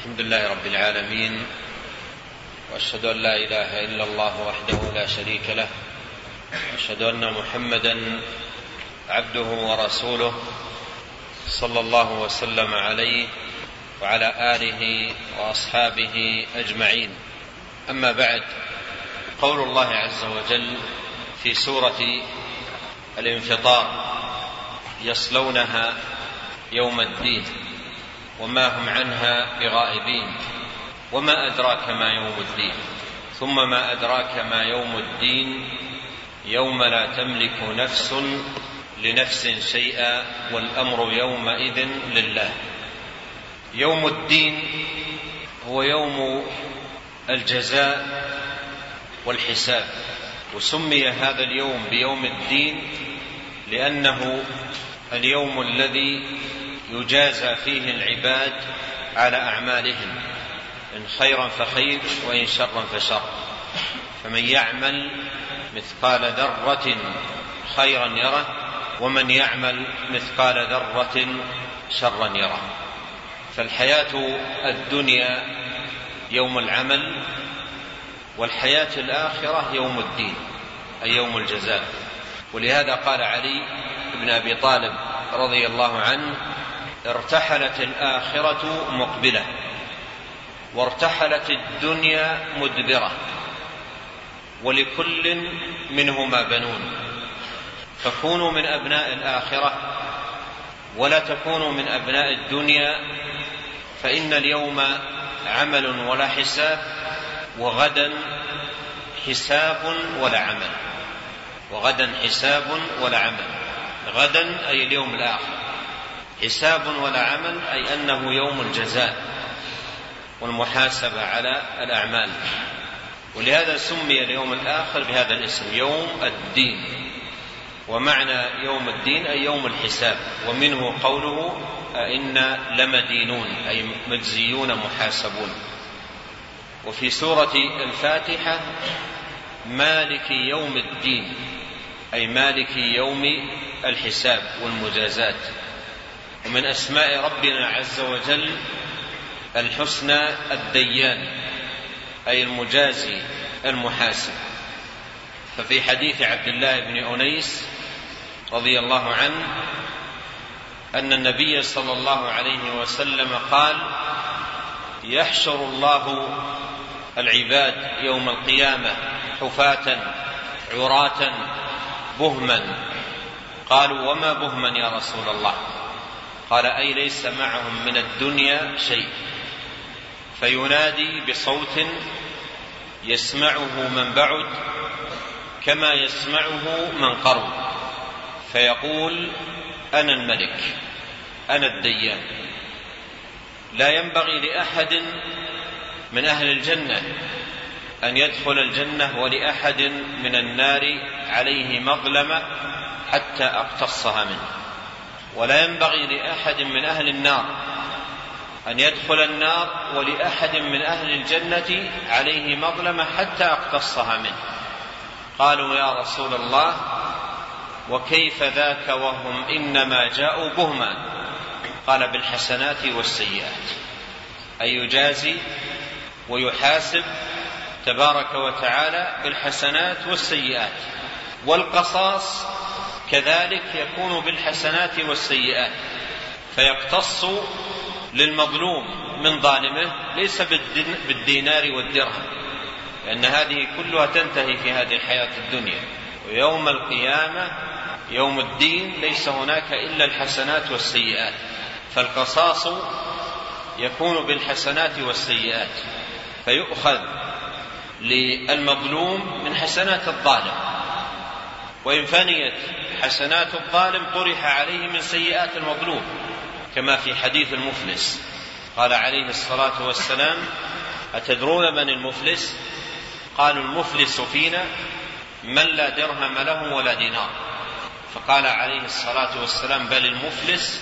الحمد لله رب العالمين وأشهد أن لا إله إلا الله وحده لا شريك له وأشهد أن محمدا عبده ورسوله صلى الله وسلم عليه وعلى آله وأصحابه أجمعين. أما بعد قول الله عز وجل في سورة الانفطار يصلونها يوم الدين. وما هم عنها بغائبين. وما أدراك ما يوم الدين. ثم ما أدراك ما يوم الدين يوم لا تملك نفس لنفس شيئا والأمر يومئذ لله. يوم الدين هو يوم الجزاء والحساب. وسمي هذا اليوم بيوم الدين لأنه اليوم الذي يجازى فيه العباد على أعمالهم إن خيرا فخير وإن شرا فشر. فمن يعمل مثقال ذرة خيرا يره ومن يعمل مثقال ذرة شرا يره. فالحياة الدنيا يوم العمل والحياة الآخرة يوم الدين أي يوم الجزاء. ولهذا قال علي بن أبي طالب رضي الله عنه ارتحلت الآخرة مقبلة وارتحلت الدنيا مدبرة ولكل منهما بنون. فكونوا من أبناء الآخرة ولا تكونوا من أبناء الدنيا فإن اليوم عمل ولا حساب وغدا حساب ولا عمل. وغدا حساب ولا عمل. غدا أي اليوم الآخر. حساب ولا عمل أي أنه يوم الجزاء والمحاسبة على الأعمال. ولهذا سمي اليوم الآخر بهذا الاسم يوم الدين. ومعنى يوم الدين أي يوم الحساب ومنه قوله أئنا لمدينون أي مجزيون محاسبون. وفي سورة الفاتحة مالك يوم الدين أي مالك يوم الحساب والمجازات. ومن أسماء ربنا عز وجل الحسنى الديان أي المجازي المحاسب. ففي حديث عبد الله بن أنيس رضي الله عنه أن النبي صلى الله عليه وسلم قال يحشر الله العباد يوم القيامة حفاة عراة بهما. قالوا وما بهما يا رسول الله؟ قال أي ليس معهم من الدنيا شيء. فينادي بصوت يسمعه من بعد كما يسمعه من قرب. فيقول أنا الملك أنا الديان. لا ينبغي لأحد من أهل الجنة أن يدخل الجنة ولأحد من النار عليه مظلمة حتى أقتصها منه. ولا ينبغي لأحد من أهل النار أن يدخل النار ولأحد من أهل الجنة عليه مظلمة حتى أقتصها منه. قالوا يا رسول الله وكيف ذاك وهم إنما جاءوا بهما؟ قال بالحسنات والسيئات. أي يجازي ويحاسب تبارك وتعالى بالحسنات والسيئات. والقصاص كذلك يكون بالحسنات والسيئات. فيقتص للمظلوم من ظالمه ليس بالدينار والدرهم. لأن هذه كلها تنتهي في هذه الحياة الدنيا. ويوم القيامة يوم الدين ليس هناك إلا الحسنات والسيئات. فالقصاص يكون بالحسنات والسيئات. فيؤخذ للمظلوم من حسنات الظالم. وإن فنيت حسنات الظالم طرح عليه من سيئات المظلوم كما في حديث المفلس. قال عليه الصلاة والسلام أتدرون من المفلس؟ قالوا المفلس فينا من لا درهم له ولا دينار. فقال عليه الصلاة والسلام بل المفلس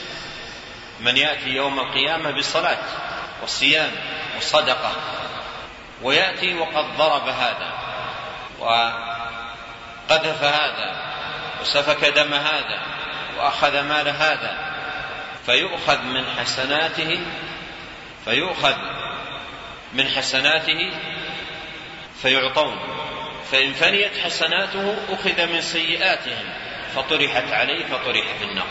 من يأتي يوم القيامة بصلاة وصيام وصدقة ويأتي وقد ضرب هذا وقذف هذا وسفك دم هذا وأخذ مال هذا فيؤخذ من حسناته فيؤخذ من حسناته فيعطون فإن فنيت حسناته أخذ من سيئاتهم فطرحت عليه فطرح في النار.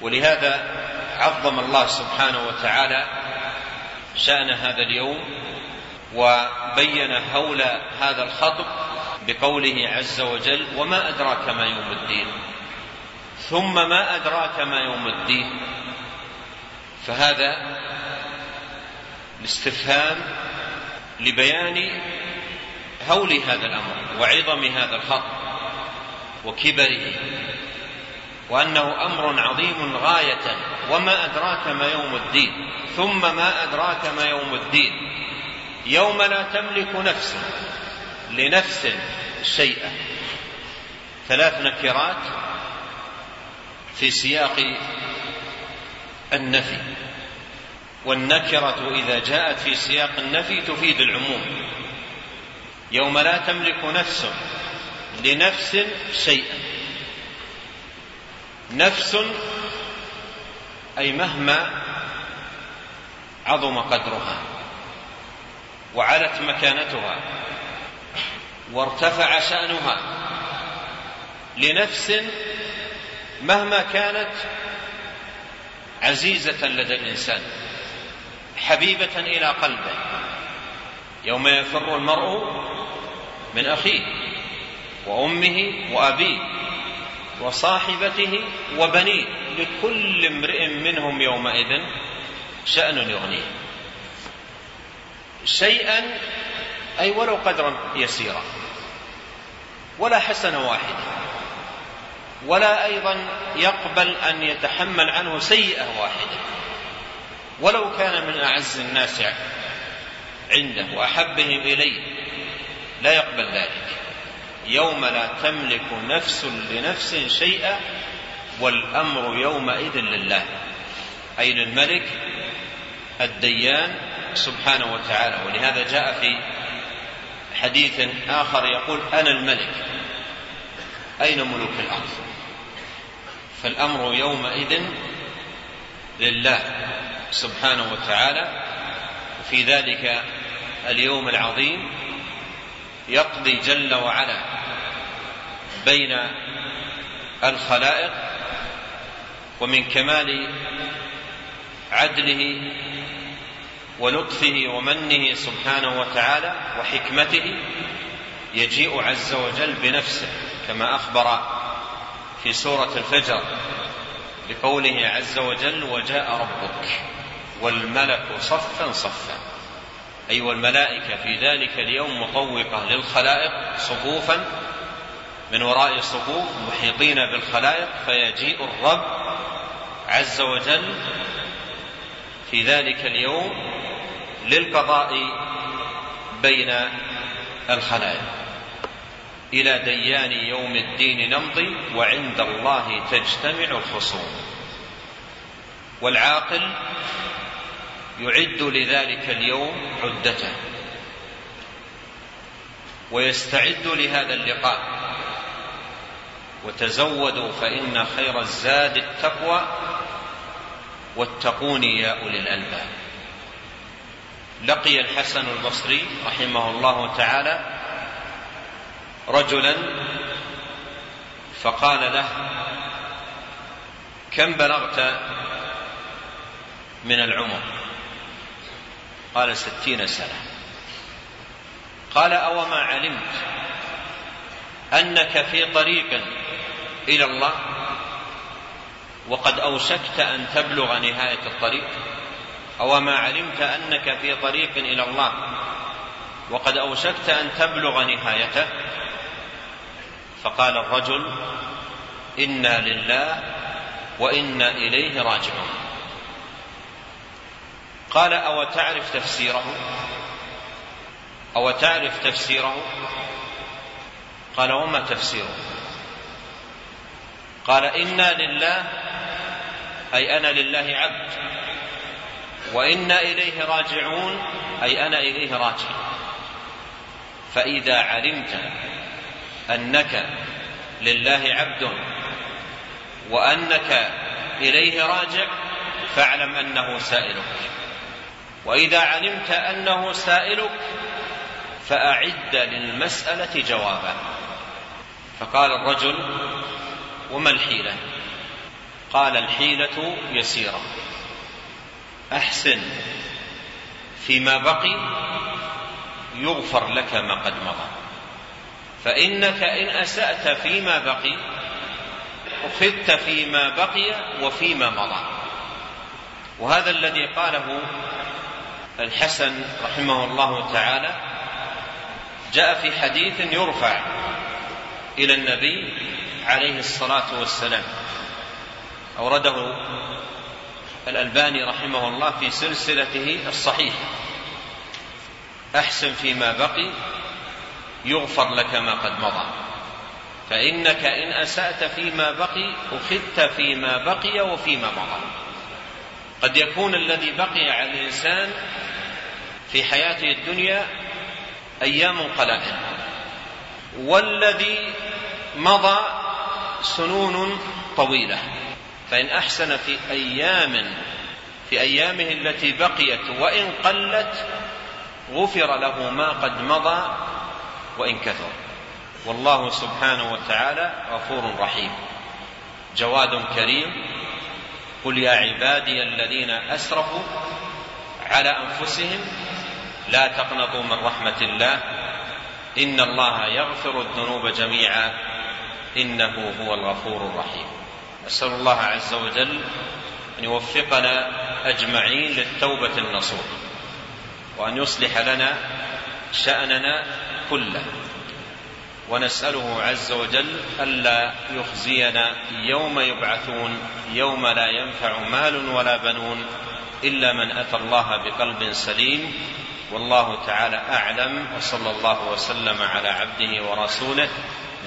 ولهذا عظم الله سبحانه وتعالى شأن هذا اليوم وبين هول هذا الخطب بقوله عز وجل وما أدراك ما يوم الدين؟ ثم ما أدراك ما يوم الدين؟ فهذا الاستفهام لبيان هول هذا الأمر وعظم هذا الخط وكبره وأنه أمر عظيم غاية وما أدراك ما يوم الدين؟ ثم ما أدراك ما يوم الدين؟ يوم لا تملك نفس. لنفس شيئا. ثلاث نكرات في سياق النفي. والنكرة إذا جاءت في سياق النفي تفيد العموم. يوم لا تملك نفس لنفس شيئا. نفس أي مهما عظم قدرها وعلت مكانتها. وارتفع شأنها لنفس مهما كانت عزيزة لدى الإنسان حبيبة إلى قلبه. يوم يفر المرء من أخيه وأمه وأبيه وصاحبته وبنيه لكل امرئ منهم يومئذ شأن يغنيه. شيئا أي ولو قدرا يسيرا. ولا حسنة واحدة ولا أيضا يقبل أن يتحمل عنه سيئة واحدة. ولو كان من أعز الناس عنده وأحبهم إليه لا يقبل ذلك. يوم لا تملك نفس لنفس شيئا والأمر يومئذ لله. أي للملك الديان سبحانه وتعالى. ولهذا جاء في حديث آخر يقول أنا الملك. أين ملوك الأرض؟ فالأمر يومئذ لله سبحانه وتعالى في ذلك اليوم العظيم يقضي جل وعلا بين الخلائق ومن كمال عدله ولطفه ومنه سبحانه وتعالى وحكمته يجيء عز وجل بنفسه كما أخبر في سورة الفجر بقوله عز وجل وجاء ربك والملك صفا صفا أي أيوة والملائكة في ذلك اليوم مطوقة للخلائق صفوفا من وراء صفوف محيطين بالخلائق فيجيء الرب عز وجل في ذلك اليوم للقضاء بين الخلائق. إلى ديان يوم الدين نمضي وعند الله تجتمع الخصوم. والعاقل يعد لذلك اليوم عدته. ويستعد لهذا اللقاء. وتزودوا فإن خير الزاد التقوى واتقون يا أولي الألباب. لقي الحسن البصري رحمه الله تعالى رجلا فقال له كم بلغت من العمر؟ قال ستين سنة. قال أوما علمت أنك في طريق إلى الله وقد أوشكت أن تبلغ نهاية الطريق؟ أوما علمت أنك في طريق إلى الله. وقد أوشكت أن تبلغ نهايته. فقال الرجل إنا لله وإنا إليه راجعون. قال أو تعرف تفسيره؟ أو تعرف تفسيره؟ قال وما تفسيره؟ قال إنا لله أي أنا لله عبد. وإنا إليه راجعون أي أنا إليه راجع. فإذا علمت أنك لله عبد وأنك إليه راجع فاعلم أنه سائلك. وإذا علمت أنه سائلك فأعد للمسألة جوابا. فقال الرجل وما الحيلة؟ قال الحيلة يسيرة. أحسن فيما بقي يغفر لك ما قد مضى. فإنك إن أسأت فيما بقي اخذت فيما بقي وفيما مضى. وهذا الذي قاله الحسن رحمه الله تعالى جاء في حديث يرفع إلى النبي عليه الصلاة والسلام أورده الألباني رحمه الله في سلسلته الصحيحة. أحسن فيما بقي يغفر لك ما قد مضى. فإنك إن أسأت فيما بقي أخذت فيما بقي وفيما مضى. قد يكون الذي بقي على الإنسان في حياته الدنيا أيام قلائل. والذي مضى سنون طويلة. فإن أحسن في أيام في أيامه التي بقيت وإن قلت غفر له ما قد مضى وإن كثر. والله سبحانه وتعالى غفور رحيم. جواد كريم قل يا عبادي الذين أسرفوا على أنفسهم لا تقنطوا من رحمة الله إن الله يغفر الذنوب جميعا إنه هو الغفور الرحيم. أسأل الله عز وجل أن يوفقنا أجمعين للتوبة النصوح وأن يصلح لنا شأننا كله. ونسأله عز وجل ألا يخزينا يوم يبعثون يوم لا ينفع مال ولا بنون إلا من أتى الله بقلب سليم. والله تعالى أعلم وصلى الله وسلم على عبده ورسوله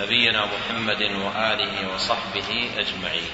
نبينا محمد وآله وصحبه أجمعين.